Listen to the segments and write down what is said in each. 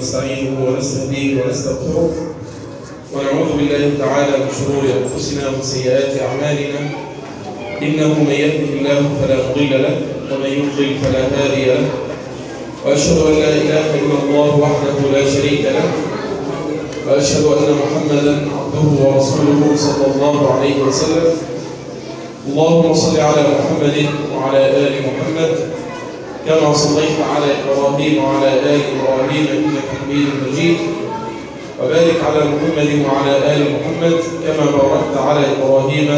ونستعينه ونستهديه ونستغفره. ونعوذ بالله تعالى من شرور أنفسنا ومن سيئات أعمالنا. إنه من يهده الله فلا مضل له ومن يضلل فلا هادي له. وأشهد أن لا إله إلا الله وحده لا شريك له. وأشهد أن محمدا عبده ورسوله صلى الله عليه وسلم. اللهم صل على محمد وعلى آل محمد. كما صليت على إبراهيم وعلى آل إبراهيم إنك حميد مجيد. وبارك على محمد وعلى آل محمد كما باركت على إبراهيم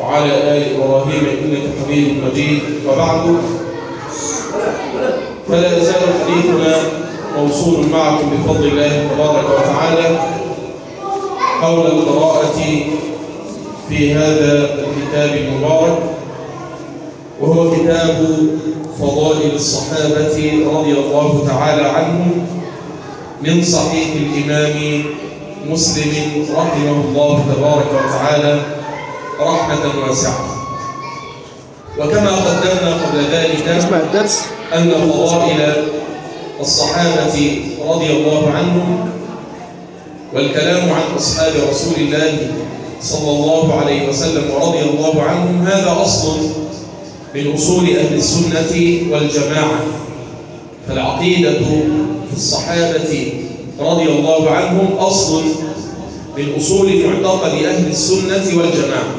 وعلى آل إبراهيم إنك حميد مجيد. وبعد فلا يزال حديثنا موصول معكم بفضل الله تبارك وتعالى حول القراءة في هذا الكتاب المبارك وهو كتاب فضائل الصحابة رضي الله تعالى عنهم من صحيح الإمام مسلم رحمه الله تبارك وتعالى رحمة واسعة. وكما قدمنا قبل ذلك أن فضائل الصحابة رضي الله عنهم والكلام عن أصحاب رسول الله صلى الله عليه وسلم ورضي الله عنهم هذا أصل من أصول أهل السنة والجماعة فالعقيدة في الصحابة رضي الله عنهم أصل من أصول معتقد أهل السنة والجماعة.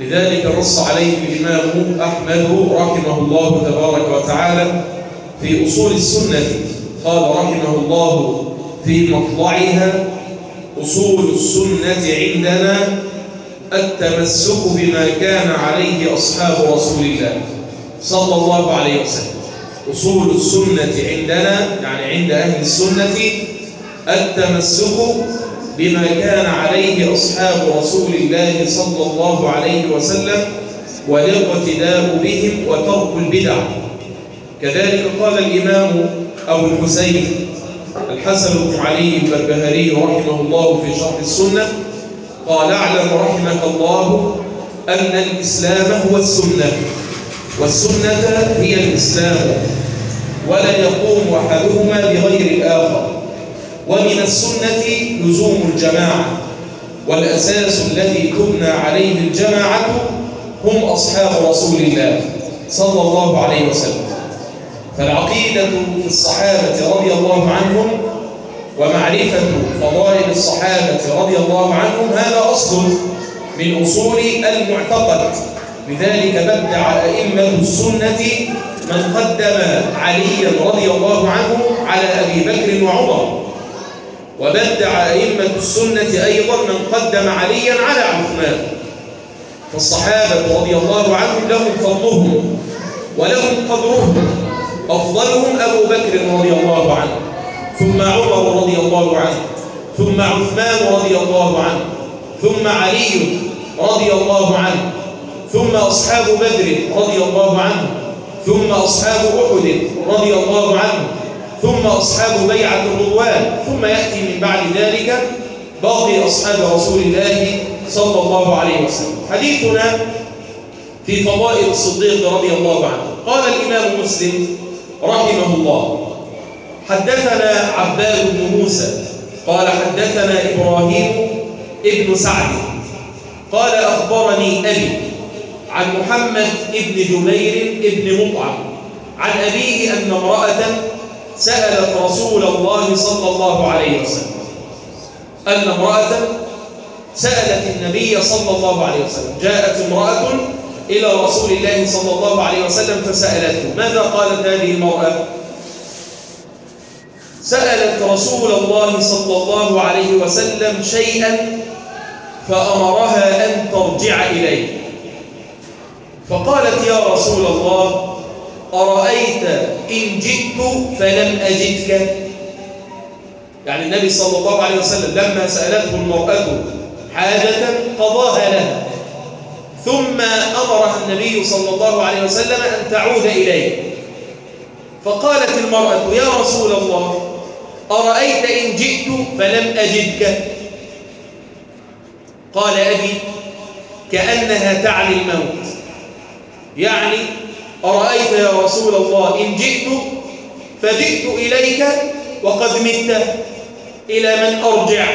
لذلك نص عليه الإمام أحمد رحمه الله تبارك وتعالى في أصول السنة. قال رحمه الله في مطلعها أصول السنة عندنا التمسك بما كان عليه أصحاب رسول الله صلى الله عليه وسلم. أصول السنة عندنا يعني عند أهل السنة التمسك بما كان عليه أصحاب رسول الله صلى الله عليه وسلم والاقتداء بهم وترك البدع. كذلك قال الإمام أبو الحسين الحسن بن علي البربهاري رحمه الله في شرح السنة قال اعلم رحمك الله أن الإسلام هو السنة والسنة هي الإسلام ولا يقوم أحدهما بغير الآخر. ومن السنة لزوم الجماعة والأساس الذي تبنى عليه الجماعة هم أصحاب رسول الله صلى الله عليه وسلم. فالعقيدة في الصحابة رضي الله عنهم ومعرفة فضائل الصحابة رضي الله عنهم هذا أصل من أصول المعتقد. لذلك بدع أئمة السنة من قدم عليا رضي الله عنه على أبي بكر وعمر. وبدع أئمة السنة أيضا من قدم عليا على عثمان. فالصحابة رضي الله عنهم لهم فضلهم ولهم قدرهم. أفضلهم أبو بكر رضي الله عنه. ثم عمر رضي الله عنه ثم عثمان رضي الله عنه ثم علي رضي الله عنه ثم أصحاب بدر رضي الله عنه ثم أصحاب أحد رضي الله عنه ثم أصحاب بيعة الرضوان ثم يأتي من بعد ذلك باقي أصحاب رسول الله صلى الله عليه وسلم. حديثنا في فضائل الصديق رضي الله عنه. قال الإمام مسلم رحمه الله حدثنا عباد بن موسى قال حدثنا إبراهيم ابن سعد قال أخبرني أبي عن محمد ابن جبير ابن مطعم عن أبيه أن امرأة سألت رسول الله صلى الله عليه وسلم أن امرأة سألت النبي صلى الله عليه وسلم جاءت امرأة إلى رسول الله صلى الله عليه وسلم فسألته ماذا قالت هذه المرأة؟ سألت رسول الله صلى الله عليه وسلم شيئا فأمرها أن ترجع إليه. فقالت يا رسول الله أرأيت إن جئت فلم أجدك؟ يعني النبي صلى الله عليه وسلم لما سألته المرأة حاجة قضاها لها. ثم أمرها النبي صلى الله عليه وسلم أن تعود إليه. فقالت المرأة يا رسول الله أرأيت إن جئت فلم أجدك؟ قال أبي كأنها تعلي الموت. يعني أرأيت يا رسول الله إن جئت فجئت إليك وقد مت. إلى من أرجع؟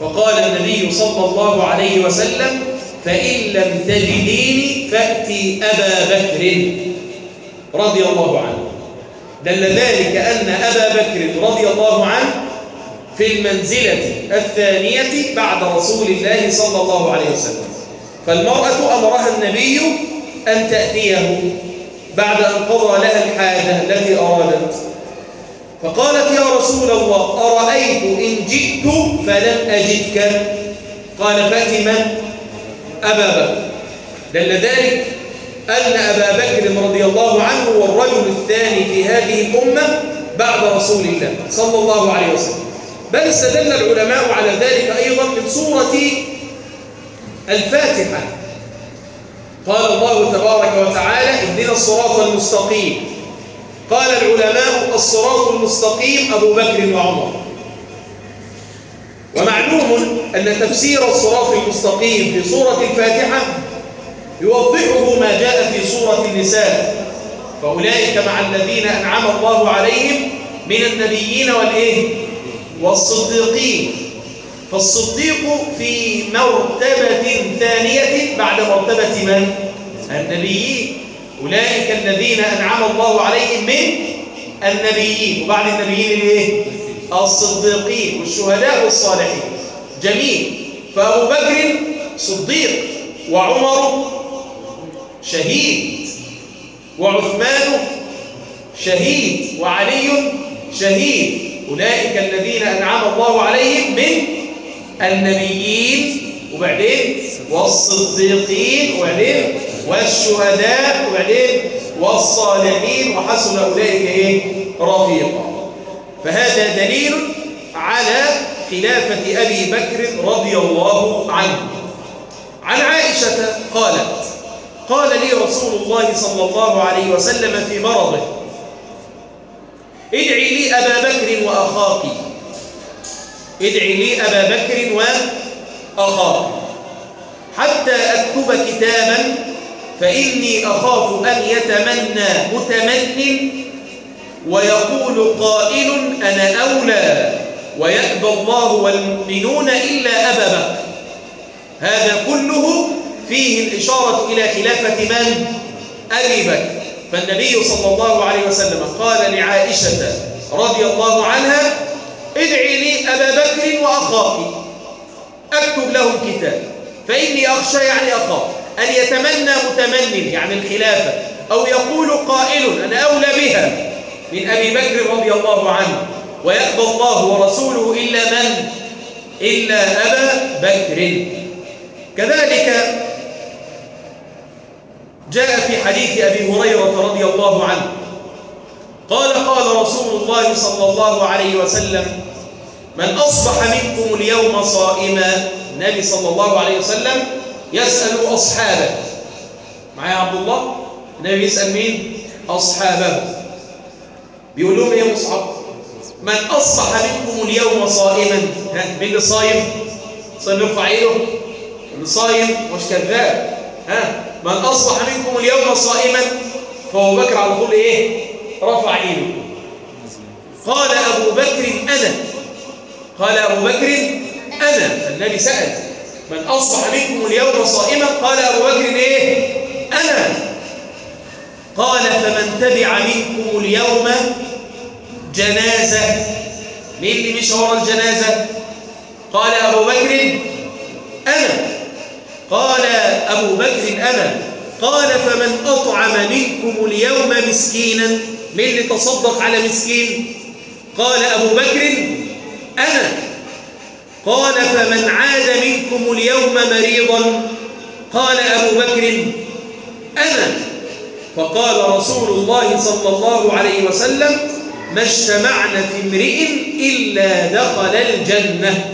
فقال النبي صلى الله عليه وسلم فإن لم تجديني فأتي أبا بكر رضي الله عنه. دل ذلك أن أبا بكر رضي الله عنه في المنزلة الثانية بعد رسول الله صلى الله عليه وسلم. فالمرأة أمرها النبي أن تأتيه بعد أن قضى لها الحاجة التي أرادت. فقالت يا رسول الله أرأيت إن جئت فلم أجدك؟ قال فأت من؟ أبا بكر. دل ذلك أن أبا بكر رضي الله عنه هو الرجل الثاني في هذه الأمة بعد رسول الله صلى الله عليه وسلم. بل استدل العلماء على ذلك أيضا من سورة الفاتحة. قال الله تبارك وتعالى اهدنا الصراط المستقيم قال العلماء الصراط المستقيم أبو بكر وعمر ومعلوم أن تفسير الصراط المستقيم في سورة الفاتحة يوضحه ما جاء في سورة النساء. فأولئك مع الذين أنعم الله عليهم من النبيين والإيه؟ والصديقين. فالصديق في مرتبة ثانية بعد مرتبة من؟ النبيين أولئك الذين أنعم الله عليهم من النبيين. وبعد النبيين الإيه؟ الصديقين والشهداء والصالحين. جميل. فأبو بكر صديق وعمر شهيد وعثمان شهيد وعلي شهيد. أولئك الذين أنعم الله عليهم من النبيين وبعدين والصديقين وبعدين والشهداء وبعدين والصالحين وحسن أولئك إيه؟ رفيقا. فهذا دليل على خلافة أبي بكر رضي الله عنه. عن عائشة قالت قال لي رسول الله صلى الله عليه وسلم في مرضه ادعي لي أبا بكر وأخاك. ادعي لي أبا بكر وأخاك. حتى أكتب كتابا فإني أخاف أن يتمنى متمن ويقول قائل أنا أولى ويأبى الله والمؤمنون إلا أبا بكر. هذا كله فيه الإشارة إلى خلافة من؟ أبي بكر فالنبي صلى الله عليه وسلم قال لعائشة رضي الله عنها ادعي لي أبا بكر وأخاك أكتب لهم كتاب فإني أخشى يعني أخاف أن يتمنى متمن يعني الخلافة أو يقول قائل أنا أولى بها من أبي بكر رضي الله عنه ويأبى الله ورسوله إلا من؟ إلا أبا بكر كذلك جاء في حديث أبي هريرة رضي الله عنه. قال قال رسول الله صلى الله عليه وسلم من أصبح منكم اليوم صائما النبي صلى الله عليه وسلم يسأل أصحابه. معايا عبد الله؟ النبي يسأل مين؟ أصحابه. بيقول لهم يا مصعب من أصبح منكم اليوم صائما ها مين اللي صايم؟ صايم يرفع ايده اللي صايم مش كذاب. ها؟ من أصبح منكم اليوم صائما فهو بكر على طول إيه؟ رفع ايده قال أبو بكر أنا. قال أبو بكر أنا. فالنبي سأل من أصبح منكم اليوم صائما؟ قال أبو بكر إيه؟ أنا. قال فمن تبع منكم اليوم جنازة. مين اللي مش ورا الجنازة؟ قال أبو بكر أنا. قال أبو بكر أنا قال فمن أطعم منكم اليوم مسكينا مين اللي تصدق على مسكين؟ قال أبو بكر أنا قال فمن عاد منكم اليوم مريضا؟ قال أبو بكر أنا فقال رسول الله صلى الله عليه وسلم ما اجتمعنا في امرئ إلا دخل الجنة.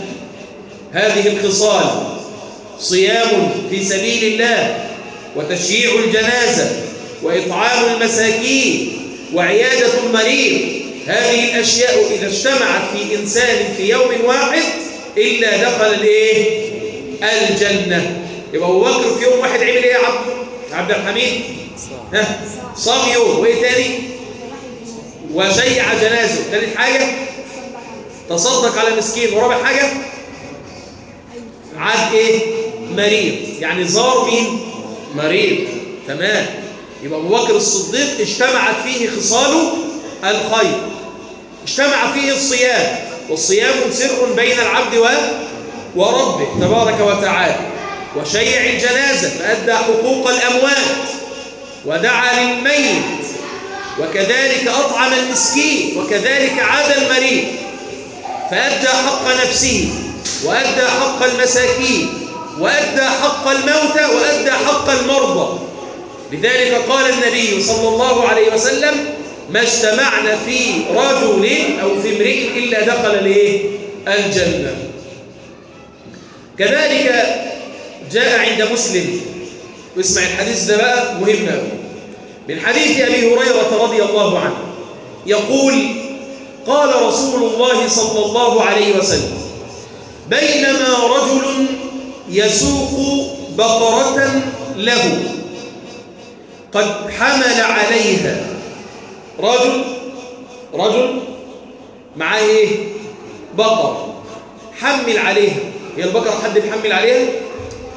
هذه الخصال. صيام في سبيل الله وتشييع الجنازة وإطعام المساكين وعيادة المريض. هذه الأشياء إذا اجتمعت في إنسان في يوم واحد إلا دخل الإيه؟ الجنة. يبقى أبو بكر في يوم واحد عمل إيه يا عبد؟ عبد الحميد؟ ها؟ صام يوم. وإيه تاني؟ وشيع جنازة. ثالث حاجة؟ تصدق على مسكين. ورابع حاجة؟ عاد إيه؟ مريض. يعني زار مين؟ مريض. تمام. يبقى أبو بكر الصديق اجتمعت فيه خصال الخير. اجتمع فيه الصيام. والصيام سر بين العبد و وربه تبارك وتعالى. وشيع الجنازة فأدى حقوق الأموات. ودعا للميت. وكذلك أطعم المسكين. وكذلك عاد المريض. فأدى حق نفسه. وأدى حق المساكين. وأدى حق الموتى وأدى حق المرضى. لذلك قال النبي صلى الله عليه وسلم ما اجتمعنا في رجل أو في امرئ إلا دخل ليه الجنة. كذلك جاء عند مسلم. واسمع الحديث ده بقى مهم قوي من حديث أبي هريرة رضي الله عنه يقول قال رسول الله صلى الله عليه وسلم بينما رجل يسوق بقرة له. قد حمل عليها. رجل رجل معاه إيه؟ بقرة. حمل عليها. هي البقرة حد بيحمل عليها؟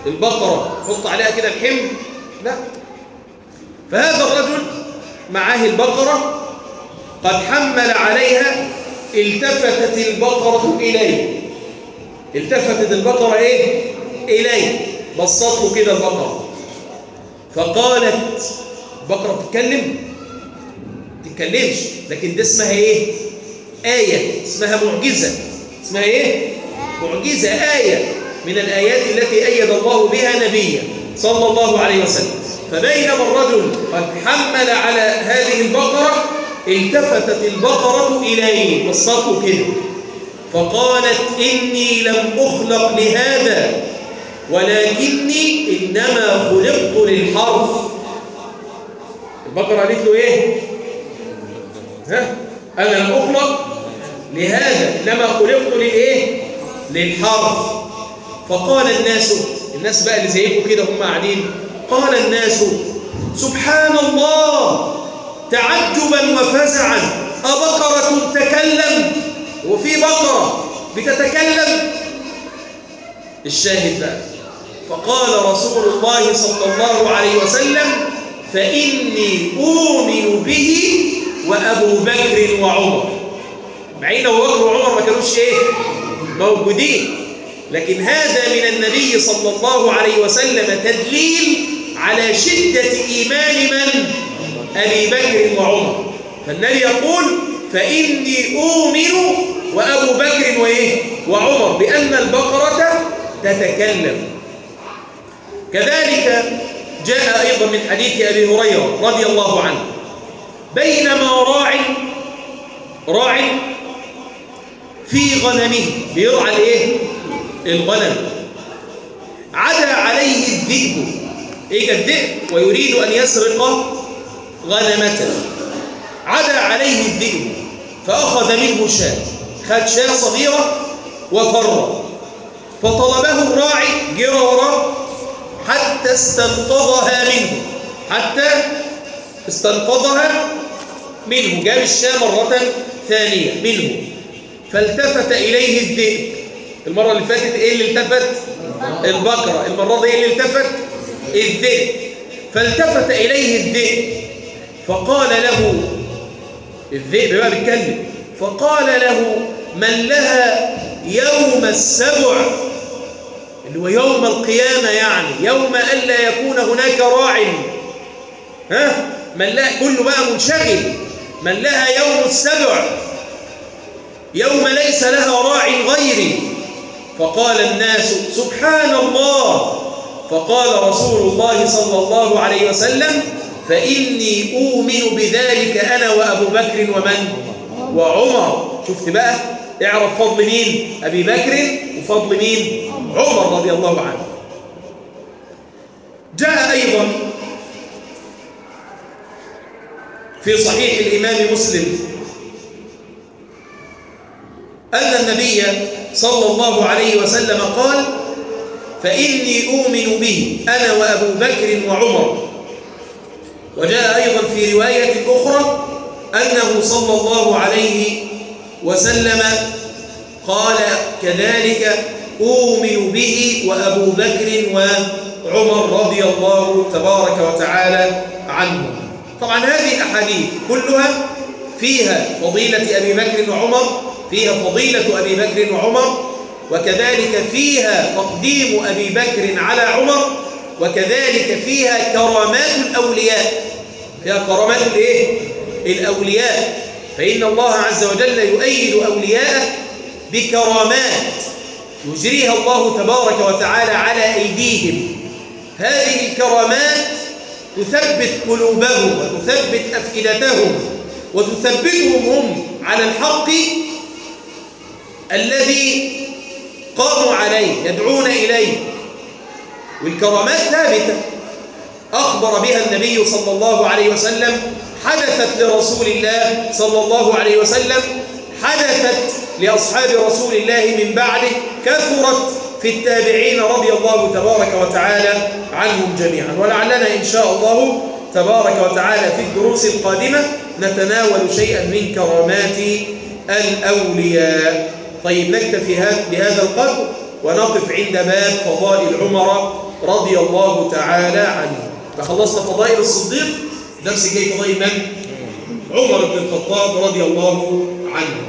البقرة. حط عليها كده الحمل. لا. فهذا الرجل معاه البقرة. قد حمل عليها. التفتت البقرة إليه. التفتت البقرة إيه؟ إليه بصت له كده البقرة. فقالت بقرة بتتكلم؟ تتكلمش لكن ده اسمها إيه؟ آية. اسمها معجزة. اسمها إيه؟ معجزة. آية. من الآيات التي أيد الله بها نبيه صلى الله عليه وسلم. فبينما الرجل قد حمل على هذه البقرة التفتت البقرة إليه. بصته كده. فقالت إني لم أخلق لهذا ولكني إنما خلقت للحرف. البقرة قالت له إيه؟ ها؟ أنا لم أخلق لهذا إنما خلقت للإيه للحرف. فقال الناس الناس بقى اللي زيكم كده هم قاعدين قال الناس سبحان الله تعجبا وفزعا أبقرة تكلم وفي بقرة بتتكلم؟ الشاهد بقى فقال رسول الله صلى الله عليه وسلم فإني أؤمن به وأبو بكر وعمر. معين أبو بكر وعمر ما كانوش إيه؟ موجودين. لكن هذا من النبي صلى الله عليه وسلم تدليل على شدة إيمان من؟ أبي بكر وعمر. فالنبي يقول فإني أؤمن وأبو بكر وإيه؟ وعمر. بأن البقرة تتكلم. كذلك جاء أيضا من حديث أبي هريرة رضي الله عنه. بينما راع راع في غنمه. بيرعى الايه الغنم. عدا عليه الذئب. إيه الذئب؟ ويريد أن يسرق غنمته. عدا عليه الذئب. فأخذ منه شاة. خد شاة صغيرة وفر فطلبه الراعي جرى وراه حتى استنقذها منه. حتى استنقذها منه. جاب الشاة مرة ثانية منه. فالتفت إليه الذئب. المرة اللي فاتت إيه اللي التفت؟ البقرة. المرة دي إيه اللي التفت؟ الذئب. فالتفت إليه الذئب. فقال له الذئب بقى بيتكلم. فقال له من لها يوم السبع؟ اللي هو يوم القيامة يعني يوم ألا يكون هناك راع. ها؟ من لا كله بقى منشغل. من لها يوم السبع يوم ليس لها راع غيري. فقال الناس سبحان الله. فقال رسول الله صلى الله عليه وسلم فإني أؤمن بذلك أنا وأبو بكر ومن؟ وعمر. شفت بقى؟ اعرف فضل مين؟ أبي بكر وفضل مين؟ عمر رضي الله عنه. جاء أيضا في صحيح الإمام مسلم أن النبي صلى الله عليه وسلم قال فإني أؤمن به أنا وأبو بكر وعمر. وجاء أيضا في رواية أخرى أنه صلى الله عليه وسلم قال كذلك أؤمن به وأبو بكر وعمر رضي الله تبارك وتعالى عنهم. طبعا هذه الأحاديث كلها فيها فضيلة أبي بكر وعمر فيها فضيلة أبي بكر وعمر وكذلك فيها تقديم أبي بكر على عمر وكذلك فيها كرامات الأولياء. فيها كرامات الإيه؟ الأولياء. فإن الله عز وجل يؤيد أولياءه بكرامات يجريها الله تبارك وتعالى على أيديهم. هذه الكرامات تثبت قلوبهم وتثبت أفئدتهم وتثبتهم هم على الحق الذي قاموا عليه يدعون إليه. والكرامات ثابتة. أخبر بها النبي صلى الله عليه وسلم حدثت لرسول الله صلى الله عليه وسلم حدثت لأصحاب رسول الله من بعده كثرت في التابعين رضي الله تبارك وتعالى عنهم جميعا. ولعلنا إن شاء الله تبارك وتعالى في الدروس القادمة نتناول شيئا من كرامات الأولياء. طيب نكتفي بهذا القدر ونقف عند باب فضائل عمر رضي الله تعالى عنه. فخلصنا فضائل الصديق درس جاي فضائل من؟ عمر بن الخطاب رضي الله عنه